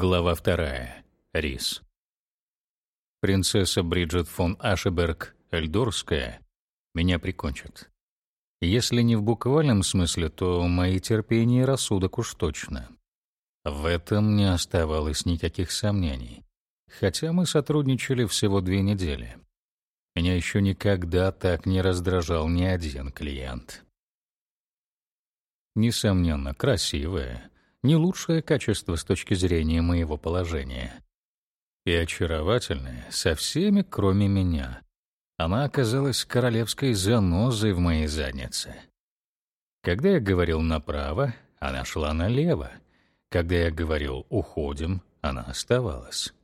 Глава вторая. Рис. Принцесса Бриджит фон Ашеберг Эльдорская меня прикончит. Если не в буквальном смысле, то мои терпение и рассудок уж точно. В этом не оставалось никаких сомнений. Хотя мы сотрудничали всего две недели. Меня еще никогда так не раздражал ни один клиент. Несомненно, красивая, не лучшее качество с точки зрения моего положения. И очаровательная со всеми, кроме меня. Она оказалась королевской занозой в моей заднице. Когда я говорил направо, она шла налево. Когда я говорил «уходим», она оставалась.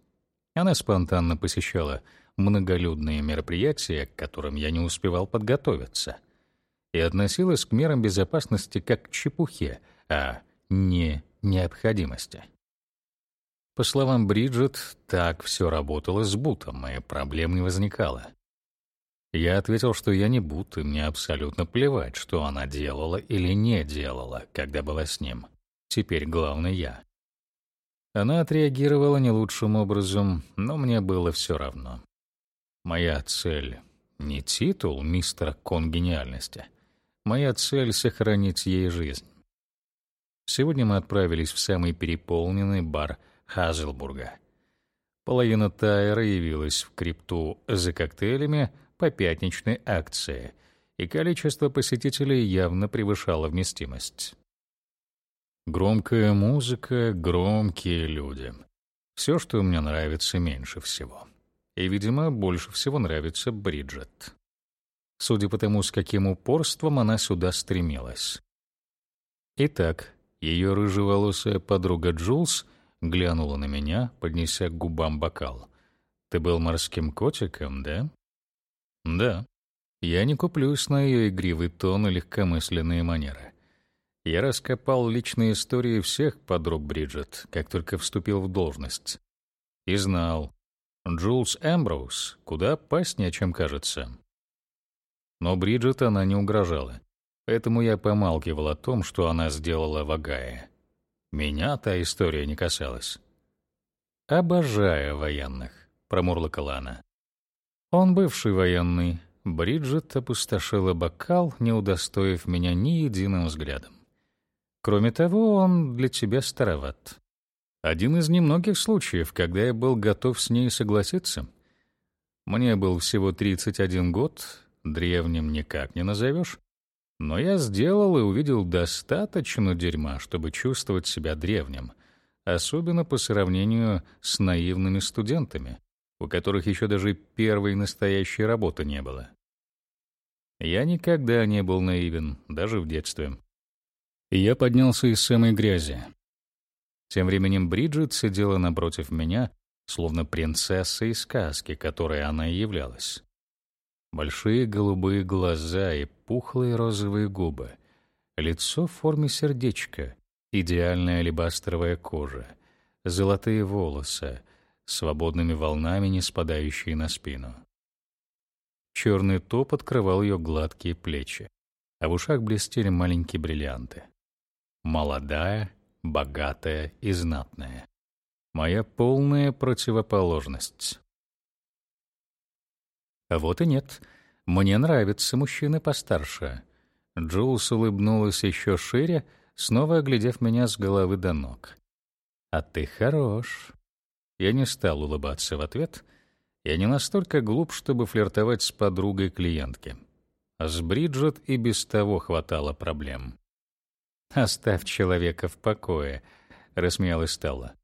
Она спонтанно посещала многолюдные мероприятия, к которым я не успевал подготовиться, и относилась к мерам безопасности как к чепухе, а не необходимости. По словам Бриджит, так все работало с Бутом, и проблем не возникало. Я ответил, что я не Бут, и мне абсолютно плевать, что она делала или не делала, когда была с ним. Теперь главный я. Она отреагировала не лучшим образом, но мне было все равно. Моя цель — не титул мистера конгениальности. Моя цель — сохранить ей жизнь. Сегодня мы отправились в самый переполненный бар Хазелбурга. Половина Тайра явилась в крипту за коктейлями по пятничной акции, и количество посетителей явно превышало вместимость. Громкая музыка, громкие люди. Все, что мне нравится меньше всего. И, видимо, больше всего нравится Бриджит. Судя по тому, с каким упорством она сюда стремилась. Итак, ее рыжеволосая подруга Джулс глянула на меня, поднеся к губам бокал. «Ты был морским котиком, да?» «Да». Я не куплюсь на ее игривый тон и легкомысленные манеры. Я раскопал личные истории всех подруг Бриджит, как только вступил в должность. И знал, Джулс Эмброуз куда опаснее, чем кажется. Но Бриджит она не угрожала. Поэтому я помалкивал о том, что она сделала в Агае. Меня та история не касалась. «Обожаю военных», — промурлыкала она. «Он бывший военный». Бриджит опустошила бокал, не удостоив меня ни единым взглядом. «Кроме того, он для тебя староват. Один из немногих случаев, когда я был готов с ней согласиться. Мне был всего 31 год, древним никак не назовешь, но я сделал и увидел достаточно дерьма, чтобы чувствовать себя древним, особенно по сравнению с наивными студентами, у которых еще даже первой настоящей работы не было. Я никогда не был наивен, даже в детстве. Я поднялся из самой грязи. Тем временем Бриджит сидела напротив меня, словно принцесса из сказки, которой она и являлась. Большие голубые глаза и пухлые розовые губы, лицо в форме сердечка, идеальная алебастровая кожа, золотые волосы, свободными волнами не спадающие на спину. Черный топ открывал ее гладкие плечи, а в ушах блестели маленькие бриллианты. Молодая, богатая и знатная. Моя полная противоположность. А вот и нет. Мне нравятся мужчины постарше. Джулс улыбнулась еще шире, снова оглядев меня с головы до ног. А ты хорош. Я не стал улыбаться в ответ. Я не настолько глуп, чтобы флиртовать с подругой клиентки. А с Бриджит и без того хватало проблем. «Оставь человека в покое», — рассмеялась Стелла.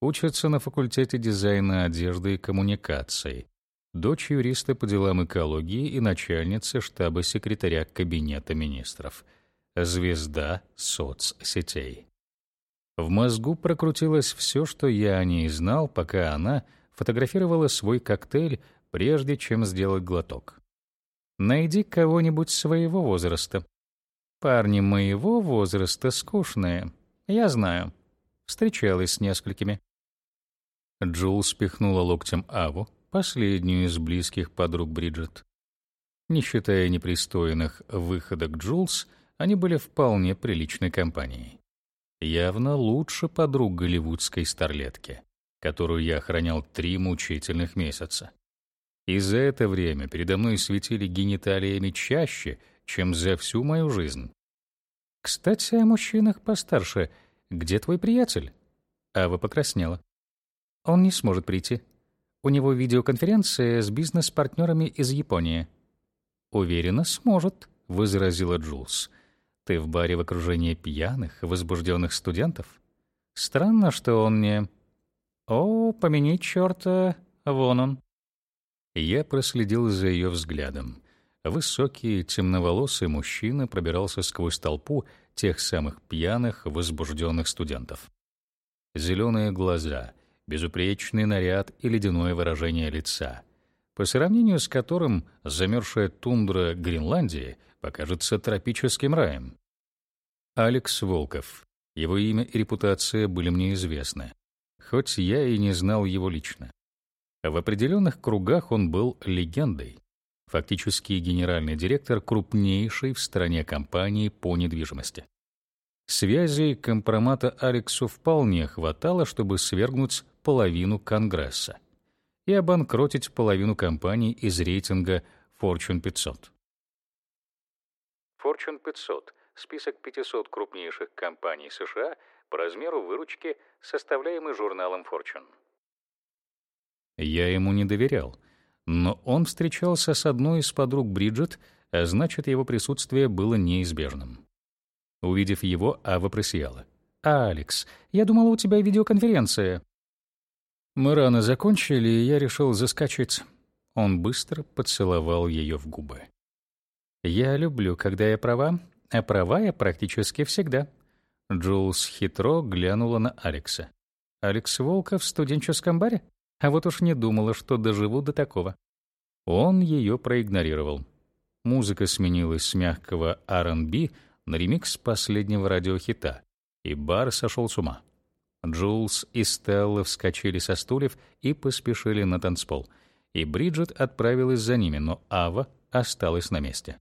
Учится на факультете дизайна одежды и коммуникаций дочь юриста по делам экологии и начальница штаба секретаря Кабинета министров, звезда соцсетей. В мозгу прокрутилось все, что я о ней знал, пока она фотографировала свой коктейль, прежде чем сделать глоток. «Найди кого-нибудь своего возраста». «Парни моего возраста скучные, я знаю. Встречалась с несколькими». Джул спихнула локтем Аву, последнюю из близких подруг Бриджит. Не считая непристойных выходок Джулс, они были вполне приличной компанией. Явно лучше подруг голливудской старлетки, которую я охранял три мучительных месяца. И за это время передо мной светили гениталиями чаще, чем за всю мою жизнь. «Кстати, о мужчинах постарше. Где твой приятель?» Ава покраснела. «Он не сможет прийти. У него видеоконференция с бизнес-партнерами из Японии». «Уверена, сможет», — возразила Джулс. «Ты в баре в окружении пьяных, возбужденных студентов? Странно, что он не...» «О, помяни черта, вон он». Я проследил за ее взглядом. Высокий, темноволосый мужчина пробирался сквозь толпу тех самых пьяных, возбужденных студентов. Зеленые глаза, безупречный наряд и ледяное выражение лица, по сравнению с которым замерзшая тундра Гренландии покажется тропическим раем. Алекс Волков. Его имя и репутация были мне известны, хоть я и не знал его лично. В определенных кругах он был легендой, фактически генеральный директор крупнейшей в стране компании по недвижимости. Связей компромата Алексу вполне хватало, чтобы свергнуть половину Конгресса и обанкротить половину компаний из рейтинга Fortune 500. Fortune 500 — список 500 крупнейших компаний США по размеру выручки, составляемый журналом Fortune. Я ему не доверял, но он встречался с одной из подруг Бриджит, а значит, его присутствие было неизбежным. Увидев его, Ава просияла. «Алекс, я думала, у тебя видеоконференция». Мы рано закончили, и я решил заскочить. Он быстро поцеловал ее в губы. «Я люблю, когда я права, а права я практически всегда». Джулс хитро глянула на Алекса. «Алекс Волков в студенческом баре?» А вот уж не думала, что доживу до такого. Он ее проигнорировал. Музыка сменилась с мягкого R&B на ремикс последнего радиохита, и бар сошел с ума. Джулс и Стелла вскочили со стульев и поспешили на танцпол, и Бриджит отправилась за ними, но Ава осталась на месте.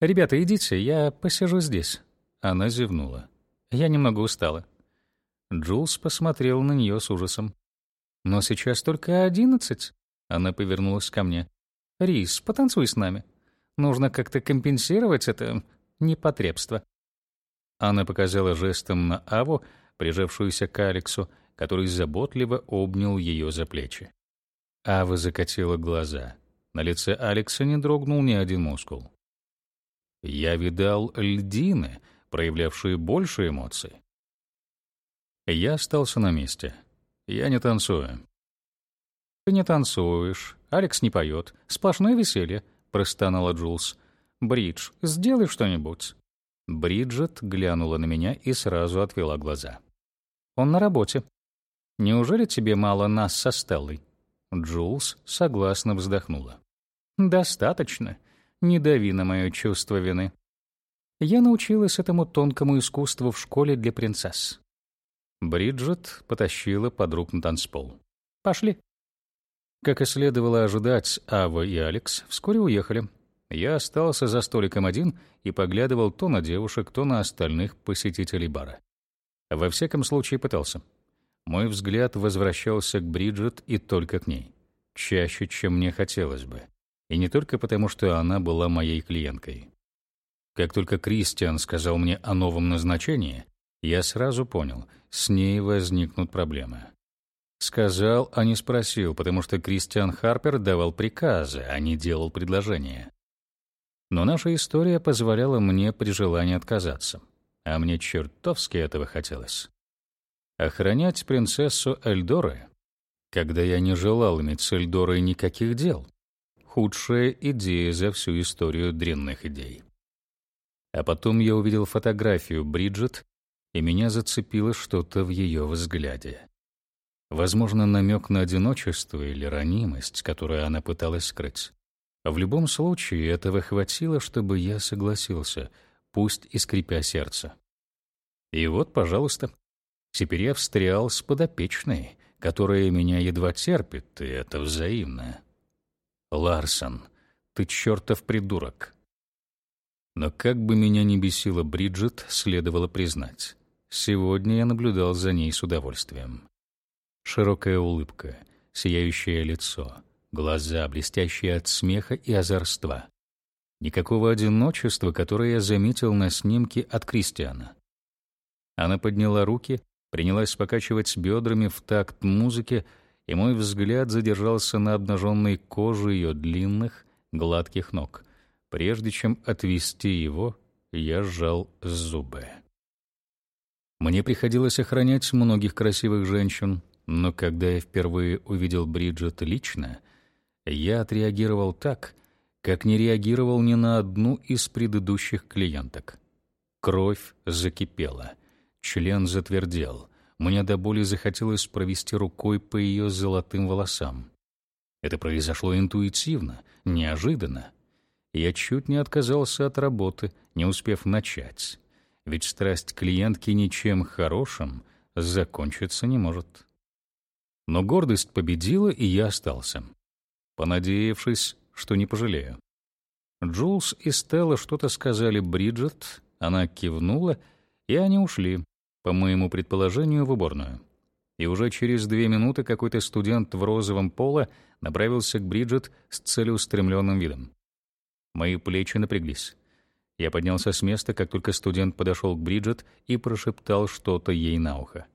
«Ребята, идите, я посижу здесь». Она зевнула. «Я немного устала». Джулс посмотрел на нее с ужасом. Но сейчас только одиннадцать. Она повернулась ко мне. Рис, потанцуй с нами. Нужно как-то компенсировать это непотребство. Она показала жестом на Аву, прижавшуюся к Алексу, который заботливо обнял ее за плечи. Ава закатила глаза. На лице Алекса не дрогнул ни один мускул. Я видал льдины, проявлявшие больше эмоций. Я остался на месте. Я не танцую. Ты не танцуешь, Алекс не поет, сплошное веселье, простонала Джулс. Бридж, сделай что-нибудь. Бриджит глянула на меня и сразу отвела глаза. Он на работе. Неужели тебе мало нас со Стеллой? Джулс согласно вздохнула. Достаточно. Не дави на мое чувство вины. Я научилась этому тонкому искусству в школе для принцесс. Бриджит потащила подруг на танцпол. «Пошли». Как и следовало ожидать, Ава и Алекс вскоре уехали. Я остался за столиком один и поглядывал то на девушек, то на остальных посетителей бара. Во всяком случае пытался. Мой взгляд возвращался к Бриджит и только к ней. Чаще, чем мне хотелось бы. И не только потому, что она была моей клиенткой. Как только Кристиан сказал мне о новом назначении, я сразу понял, с ней возникнут проблемы. Сказал, а не спросил, потому что Кристиан Харпер давал приказы, а не делал предложения. Но наша история позволяла мне при желании отказаться, а мне чертовски этого хотелось. Охранять принцессу Эльдоры, когда я не желал иметь с Эльдорой никаких дел, худшая идея за всю историю дрянных идей. А потом я увидел фотографию Бриджит и меня зацепило что-то в ее взгляде. Возможно, намек на одиночество или ранимость, которую она пыталась скрыть. В любом случае, этого хватило, чтобы я согласился, пусть и скрипя сердце. И вот, пожалуйста, теперь я встрял с подопечной, которая меня едва терпит, и это взаимно. Ларсон, ты чертов придурок. Но как бы меня ни бесила Бриджит, следовало признать. Сегодня я наблюдал за ней с удовольствием. Широкая улыбка, сияющее лицо, глаза, блестящие от смеха и озорства. Никакого одиночества, которое я заметил на снимке от Кристиана. Она подняла руки, принялась покачивать бедрами в такт музыке, и мой взгляд задержался на обнаженной коже ее длинных, гладких ног. Прежде чем отвести его, я сжал зубы. Мне приходилось охранять многих красивых женщин, но когда я впервые увидел Бриджит лично, я отреагировал так, как не реагировал ни на одну из предыдущих клиенток. Кровь закипела, член затвердел, мне до боли захотелось провести рукой по ее золотым волосам. Это произошло интуитивно, неожиданно. Я чуть не отказался от работы, не успев начать ведь страсть клиентки ничем хорошим закончиться не может. Но гордость победила, и я остался, понадеявшись, что не пожалею. Джулс и Стелла что-то сказали Бриджит, она кивнула, и они ушли, по моему предположению, в уборную. И уже через две минуты какой-то студент в розовом поло направился к Бриджит с целеустремленным видом. Мои плечи напряглись. Я поднялся с места, как только студент подошел к Бриджит и прошептал что-то ей на ухо.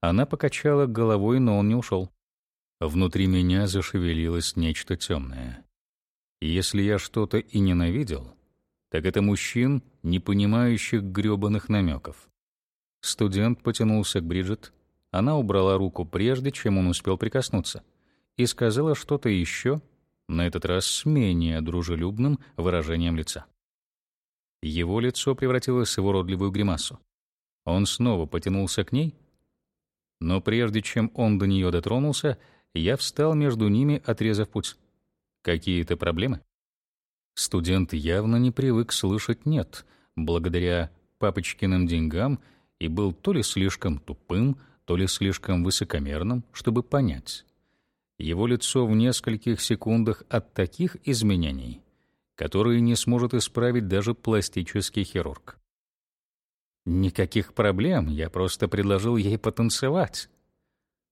Она покачала головой, но он не ушел. Внутри меня зашевелилось нечто темное. Если я что-то и ненавидел, так это мужчин, не понимающих грёбаных намеков. Студент потянулся к Бриджит, она убрала руку прежде, чем он успел прикоснуться, и сказала что-то еще, на этот раз с менее дружелюбным выражением лица. Его лицо превратилось в уродливую гримасу. Он снова потянулся к ней, но прежде чем он до нее дотронулся, я встал между ними, отрезав путь. Какие-то проблемы? Студент явно не привык слышать «нет», благодаря папочкиным деньгам, и был то ли слишком тупым, то ли слишком высокомерным, чтобы понять. Его лицо в нескольких секундах от таких изменений которые не сможет исправить даже пластический хирург. Никаких проблем, я просто предложил ей потанцевать.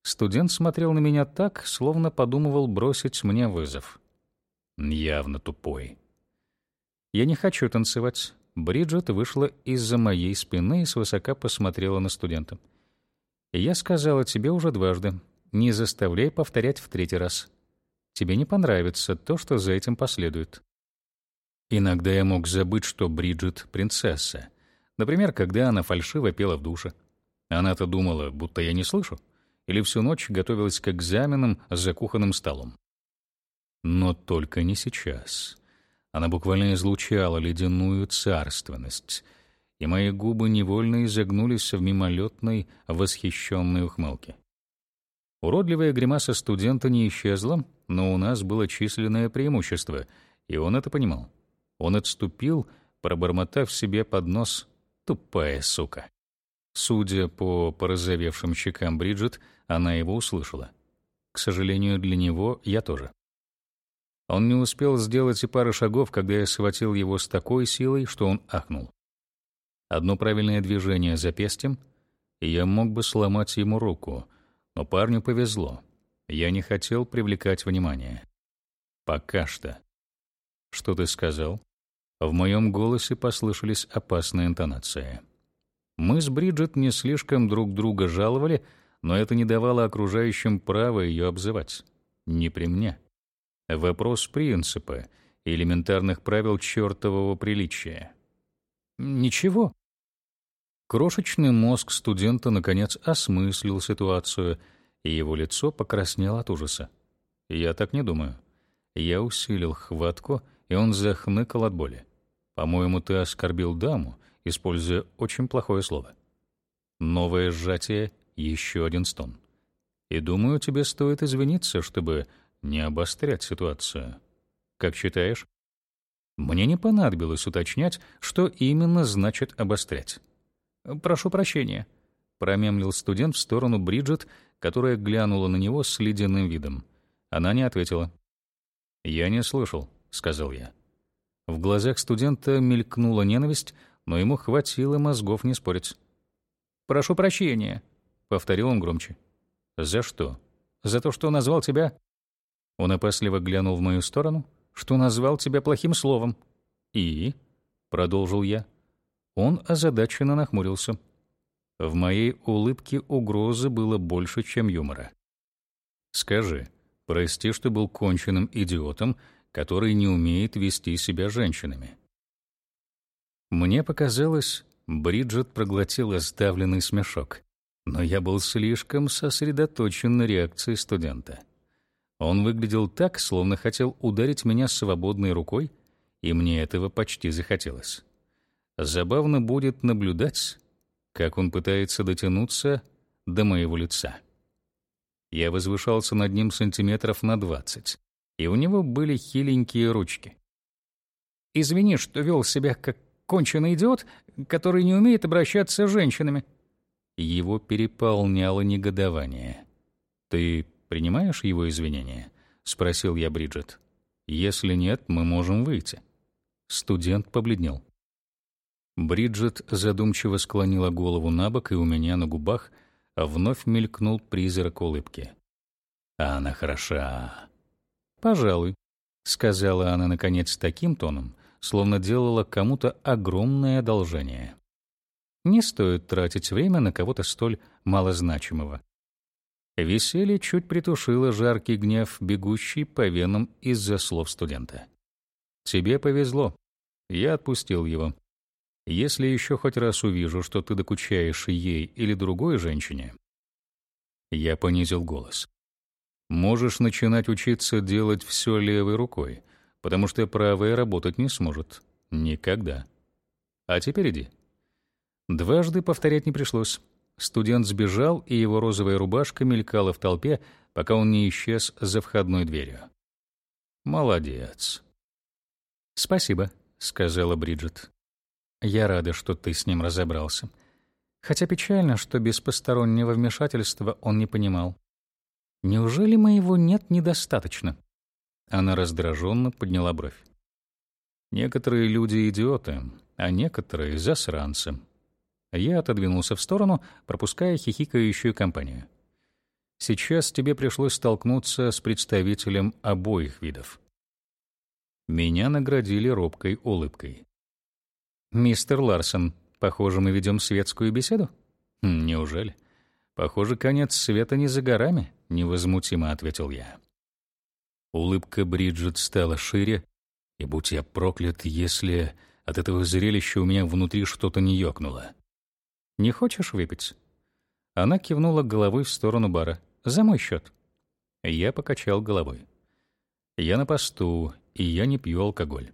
Студент смотрел на меня так, словно подумывал бросить мне вызов. Явно тупой. Я не хочу танцевать. Бриджит вышла из-за моей спины и свысока посмотрела на студента. Я сказала тебе уже дважды. Не заставляй повторять в третий раз. Тебе не понравится то, что за этим последует. Иногда я мог забыть, что Бриджит — принцесса. Например, когда она фальшиво пела в душе. Она-то думала, будто я не слышу, или всю ночь готовилась к экзаменам за кухонным столом. Но только не сейчас. Она буквально излучала ледяную царственность, и мои губы невольно изогнулись в мимолетной, восхищенной ухмылке. Уродливая гримаса студента не исчезла, но у нас было численное преимущество, и он это понимал. Он отступил, пробормотав себе под нос «тупая сука». Судя по порозовевшим щекам Бриджит, она его услышала. К сожалению, для него я тоже. Он не успел сделать и пары шагов, когда я схватил его с такой силой, что он ахнул. Одно правильное движение запястьем, и я мог бы сломать ему руку, но парню повезло. Я не хотел привлекать внимание. Пока что. Что ты сказал? В моем голосе послышались опасные интонации. Мы с Бриджит не слишком друг друга жаловали, но это не давало окружающим права ее обзывать. Не при мне. Вопрос принципа, элементарных правил чертового приличия. Ничего. Крошечный мозг студента наконец осмыслил ситуацию, и его лицо покраснело от ужаса. Я так не думаю. Я усилил хватку — и он захныкал от боли. «По-моему, ты оскорбил даму, используя очень плохое слово». Новое сжатие, еще один стон. «И думаю, тебе стоит извиниться, чтобы не обострять ситуацию. Как считаешь?» Мне не понадобилось уточнять, что именно значит «обострять». «Прошу прощения», — промямлил студент в сторону Бриджит, которая глянула на него с ледяным видом. Она не ответила. «Я не слышал», сказал я. В глазах студента мелькнула ненависть, но ему хватило мозгов не спорить. «Прошу прощения», — повторил он громче. «За что? За то, что назвал тебя...» Он опасливо глянул в мою сторону, что назвал тебя плохим словом. «И?» — продолжил я. Он озадаченно нахмурился. В моей улыбке угрозы было больше, чем юмора. «Скажи, прости, что был конченным идиотом, который не умеет вести себя женщинами». Мне показалось, Бриджит проглотила сдавленный смешок, но я был слишком сосредоточен на реакции студента. Он выглядел так, словно хотел ударить меня свободной рукой, и мне этого почти захотелось. Забавно будет наблюдать, как он пытается дотянуться до моего лица. Я возвышался над ним сантиметров на двадцать, и у него были хиленькие ручки. «Извини, что вел себя как конченый идиот, который не умеет обращаться с женщинами». Его переполняло негодование. «Ты принимаешь его извинения?» — спросил я Бриджит. «Если нет, мы можем выйти». Студент побледнел. Бриджит задумчиво склонила голову на бок, и у меня на губах вновь мелькнул призрак улыбки. «А она хороша». «Пожалуй», — сказала она, наконец, таким тоном, словно делала кому-то огромное одолжение. «Не стоит тратить время на кого-то столь малозначимого. Веселье чуть притушило жаркий гнев, бегущий по венам из-за слов студента. «Тебе повезло. Я отпустил его. Если еще хоть раз увижу, что ты докучаешь ей или другой женщине...» Я понизил голос. «Можешь начинать учиться делать все левой рукой, потому что правая работать не сможет. Никогда. А теперь иди». Дважды повторять не пришлось. Студент сбежал, и его розовая рубашка мелькала в толпе, пока он не исчез за входной дверью. «Молодец». «Спасибо», — сказала Бриджит. «Я рада, что ты с ним разобрался. Хотя печально, что без постороннего вмешательства он не понимал. Неужели моего нет недостаточно?» Она раздраженно подняла бровь. «Некоторые люди — идиоты, а некоторые — засранцы», я отодвинулся в сторону, пропуская хихикающую компанию. Сейчас тебе пришлось столкнуться с представителем обоих видов. Меня наградили робкой улыбкой. «Мистер Ларсон, похоже, мы ведем светскую беседу?» «Хм, «Неужели?» «Похоже, конец света не за горами», — невозмутимо ответил я. Улыбка Бриджит стала шире, и будь я проклят, если от этого зрелища у меня внутри что-то не ёкнуло. Не хочешь выпить?» Она кивнула головой в сторону бара. «За мой счет». Я покачал головой. «Я на посту, и я не пью алкоголь».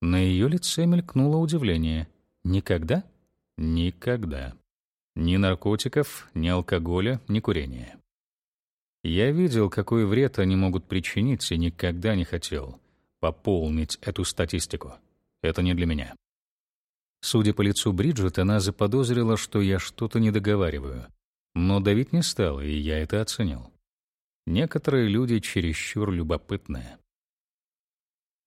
На ее лице мелькнуло удивление. «Никогда?» «Никогда. Ни наркотиков, ни алкоголя, ни курения». Я видел, какой вред они могут причинить, и никогда не хотел пополнить эту статистику. Это не для меня. Судя по лицу Бриджит, она заподозрила, что я что-то не договариваю, но давить не стала, и я это оценил. Некоторые люди чересчур любопытные.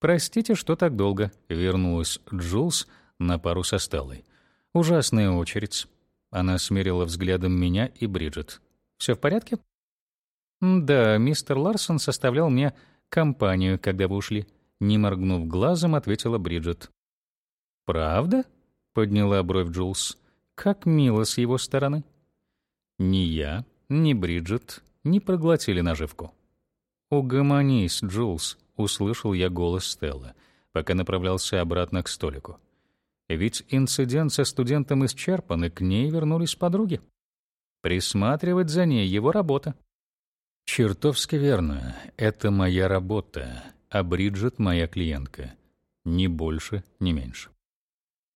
«Простите, что так долго», — вернулась Джулс на пару со Стеллой. «Ужасная очередь». Она смерила взглядом меня и Бриджит. «Все в порядке?» «Да, мистер Ларсон составлял мне компанию, когда вы ушли», — не моргнув глазом, ответила Бриджит. «Правда?» Подняла бровь Джулс. Как мило с его стороны. Ни я, ни Бриджит не проглотили наживку. «Угомонись, Джулс», — услышал я голос Стеллы, пока направлялся обратно к столику. Ведь инцидент со студентом исчерпан, и к ней вернулись подруги. Присматривать за ней — его работа. Чертовски верно. Это моя работа, а Бриджит — моя клиентка. Ни больше, ни меньше.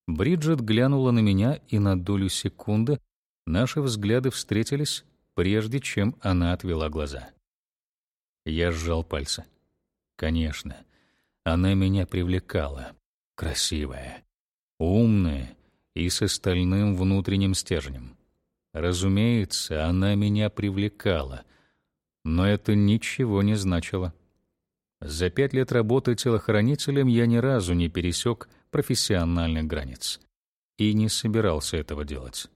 Бриджит глянула на меня, и на долю секунды наши взгляды встретились, прежде чем она отвела глаза. Я сжал пальцы. Конечно, она меня привлекала. Красивая, умная и с остальным внутренним стержнем. Разумеется, она меня привлекала, но это ничего не значило. За пять лет работы телохранителем я ни разу не пересек профессиональных границ и не собирался этого делать.